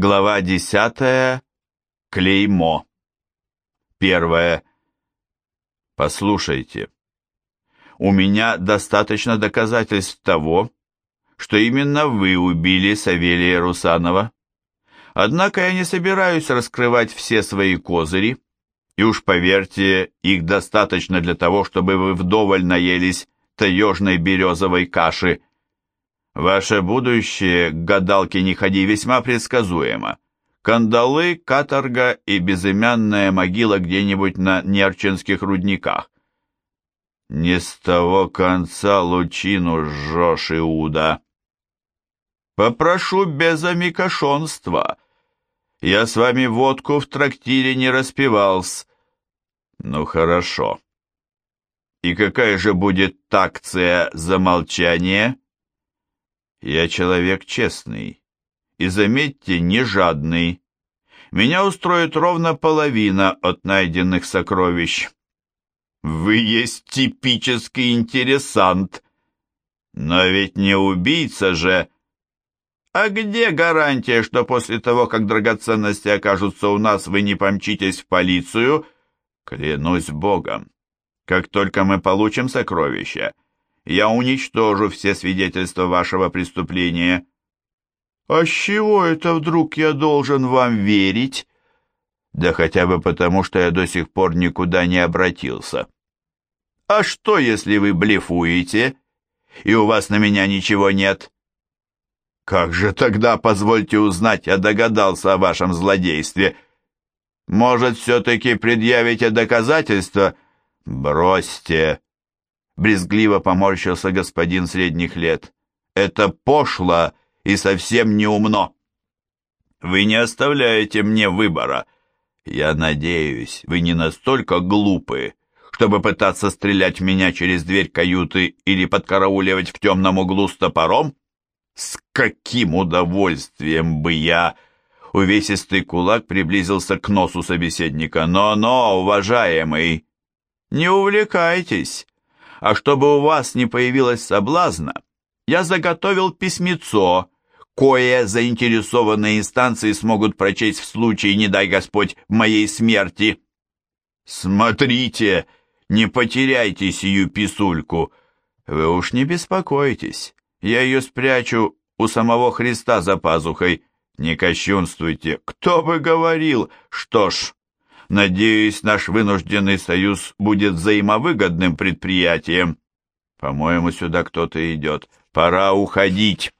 Глава 10. Клеймо. Первое. Послушайте. У меня достаточно доказательств того, что именно вы убили Савелия Русанова. Однако я не собираюсь раскрывать все свои козыри, и уж поверьте, их достаточно для того, чтобы вы вдоволь наелись таежной березовой каши. Ваше будущее, к гадалке не ходи, весьма предсказуемо. Кандалы, каторга и безымянная могила где-нибудь на Нерчинских рудниках. Не с того конца лучину жжешь, Иуда. Попрошу без амикошонства. Я с вами водку в трактире не распивался. Ну хорошо. И какая же будет такция за молчание? Я человек честный. И заметьте, не жадный. Меня устроит ровно половина от найденных сокровищ. Вы есть типический интересант. Но ведь не убийца же. А где гарантия, что после того, как драгоценности окажутся у нас, вы не помчитесь в полицию? Клянусь Богом, как только мы получим сокровища, я уничтожу все свидетельства вашего преступления. А с чего это вдруг я должен вам верить? Да хотя бы потому, что я до сих пор никуда не обратился. А что, если вы блефуете, и у вас на меня ничего нет? Как же тогда, позвольте узнать, я догадался о вашем злодействе? Может, все-таки предъявите доказательства? Бросьте, брезгливо поморщился господин средних лет. Это пошло и совсем не умно. Вы не оставляете мне выбора. Я надеюсь, вы не настолько глупы, чтобы пытаться стрелять в меня через дверь каюты или подкарауливать в темном углу с топором? С каким удовольствием бы я... Увесистый кулак приблизился к носу собеседника. «Но-но, уважаемый, не увлекайтесь а чтобы у вас не появилось соблазна, я заготовил письмецо, кое заинтересованные инстанции смогут прочесть в случае, не дай Господь, моей смерти. Смотрите, не потеряйте сию писульку. Вы уж не беспокойтесь, я ее спрячу у самого Христа за пазухой. Не кощунствуйте, кто бы говорил, что ж... Надеюсь, наш вынужденный союз будет взаимовыгодным предприятием. По-моему, сюда кто-то идет. Пора уходить.